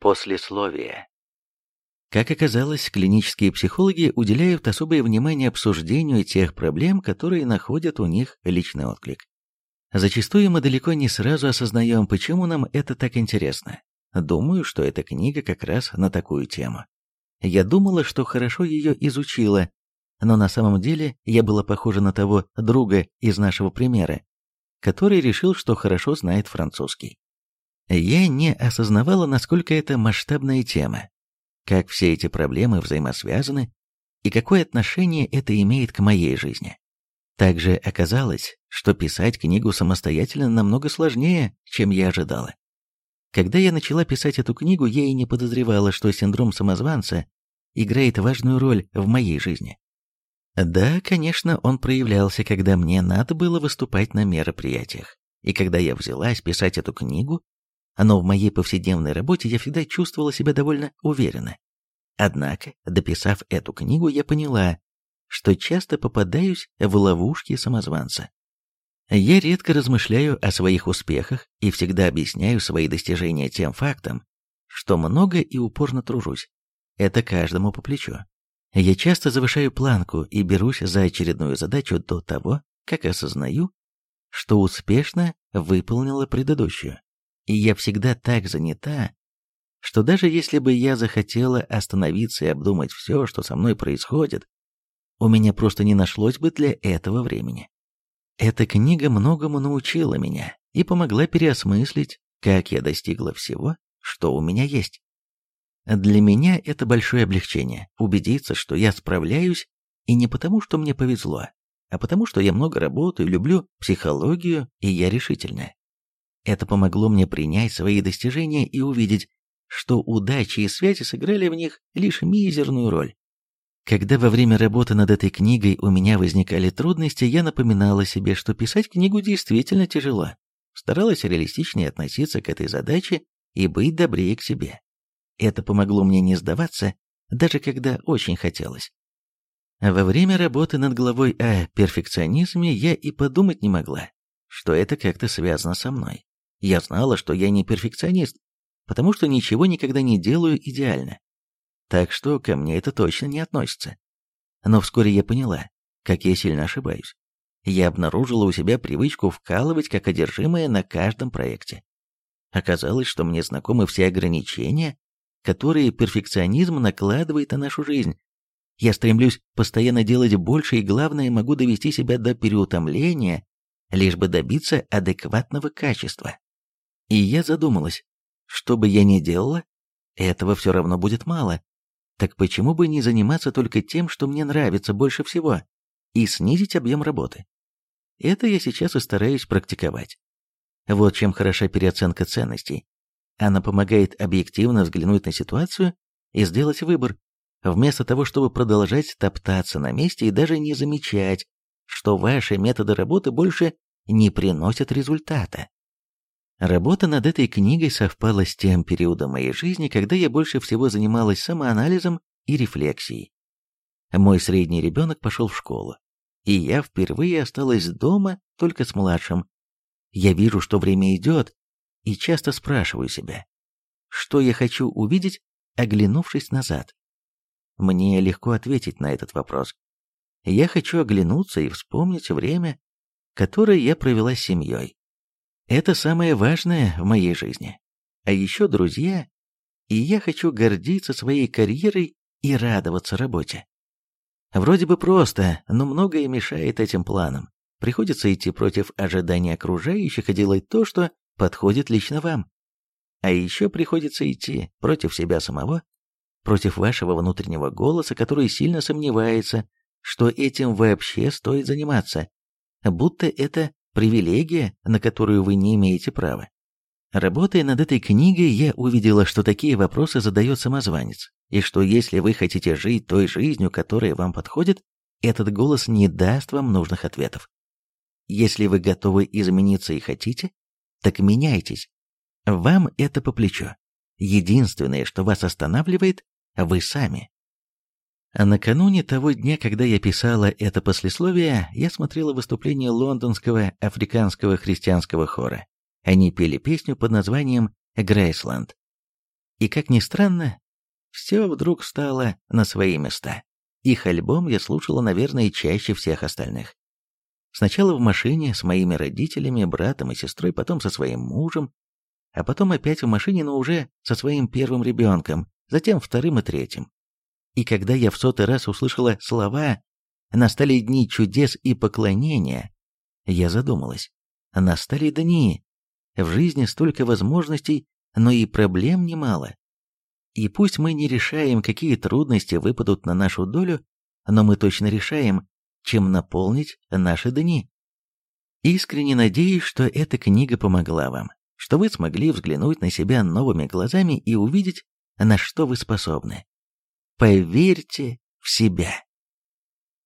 Послесловие. Как оказалось, клинические психологи уделяют особое внимание обсуждению тех проблем, которые находят у них личный отклик. Зачастую мы далеко не сразу осознаем, почему нам это так интересно. Думаю, что эта книга как раз на такую тему. Я думала, что хорошо ее изучила, но на самом деле я была похожа на того друга из нашего примера, который решил, что хорошо знает французский. Я не осознавала, насколько это масштабная тема, как все эти проблемы взаимосвязаны и какое отношение это имеет к моей жизни. Также оказалось, что писать книгу самостоятельно намного сложнее, чем я ожидала. Когда я начала писать эту книгу, я и не подозревала, что синдром самозванца играет важную роль в моей жизни. Да, конечно, он проявлялся, когда мне надо было выступать на мероприятиях. И когда я взялась писать эту книгу, но в моей повседневной работе я всегда чувствовала себя довольно уверенно. Однако, дописав эту книгу, я поняла, что часто попадаюсь в ловушки самозванца. Я редко размышляю о своих успехах и всегда объясняю свои достижения тем фактом, что много и упорно тружусь. Это каждому по плечу. Я часто завышаю планку и берусь за очередную задачу до того, как осознаю, что успешно выполнила предыдущую. И я всегда так занята, что даже если бы я захотела остановиться и обдумать все, что со мной происходит, у меня просто не нашлось бы для этого времени. Эта книга многому научила меня и помогла переосмыслить, как я достигла всего, что у меня есть. Для меня это большое облегчение – убедиться, что я справляюсь, и не потому, что мне повезло, а потому, что я много работаю, люблю психологию, и я решительная. Это помогло мне принять свои достижения и увидеть, что удачи и связи сыграли в них лишь мизерную роль. Когда во время работы над этой книгой у меня возникали трудности, я напоминала себе, что писать книгу действительно тяжело. Старалась реалистичнее относиться к этой задаче и быть добрее к себе. Это помогло мне не сдаваться, даже когда очень хотелось. Во время работы над главой о перфекционизме я и подумать не могла, что это как-то связано со мной. Я знала, что я не перфекционист, потому что ничего никогда не делаю идеально. Так что ко мне это точно не относится. Но вскоре я поняла, как я сильно ошибаюсь. Я обнаружила у себя привычку вкалывать как одержимое на каждом проекте. Оказалось, что мне знакомы все ограничения, которые перфекционизм накладывает на нашу жизнь. Я стремлюсь постоянно делать больше и, главное, могу довести себя до переутомления, лишь бы добиться адекватного качества. И я задумалась, что бы я ни делала, этого все равно будет мало. Так почему бы не заниматься только тем, что мне нравится больше всего, и снизить объем работы? Это я сейчас и стараюсь практиковать. Вот чем хороша переоценка ценностей. Она помогает объективно взглянуть на ситуацию и сделать выбор, вместо того, чтобы продолжать топтаться на месте и даже не замечать, что ваши методы работы больше не приносят результата. Работа над этой книгой совпала с тем периодом моей жизни, когда я больше всего занималась самоанализом и рефлексией. Мой средний ребенок пошел в школу, и я впервые осталась дома только с младшим. Я вижу, что время идет, и часто спрашиваю себя, что я хочу увидеть, оглянувшись назад. Мне легко ответить на этот вопрос. Я хочу оглянуться и вспомнить время, которое я провела с семьей. Это самое важное в моей жизни. А еще друзья, и я хочу гордиться своей карьерой и радоваться работе. Вроде бы просто, но многое мешает этим планам. Приходится идти против ожиданий окружающих и делать то, что подходит лично вам. А еще приходится идти против себя самого, против вашего внутреннего голоса, который сильно сомневается, что этим вообще стоит заниматься, будто это привилегия, на которую вы не имеете права. Работая над этой книгой, я увидела, что такие вопросы задает самозванец, и что если вы хотите жить той жизнью, которая вам подходит, этот голос не даст вам нужных ответов. Если вы готовы измениться и хотите, так меняйтесь. Вам это по плечу. Единственное, что вас останавливает, вы сами. А накануне того дня, когда я писала это послесловие, я смотрела выступление лондонского африканского христианского хора. Они пели песню под названием «Грейсленд». И как ни странно, все вдруг стало на свои места. Их альбом я слушала, наверное, чаще всех остальных. Сначала в машине с моими родителями, братом и сестрой, потом со своим мужем, а потом опять в машине, но уже со своим первым ребенком, затем вторым и третьим. И когда я в сотый раз услышала слова «настали дни чудес и поклонения», я задумалась. Настали дни. В жизни столько возможностей, но и проблем немало. И пусть мы не решаем, какие трудности выпадут на нашу долю, но мы точно решаем, чем наполнить наши дни. Искренне надеюсь, что эта книга помогла вам, что вы смогли взглянуть на себя новыми глазами и увидеть, на что вы способны. Поверьте в себя.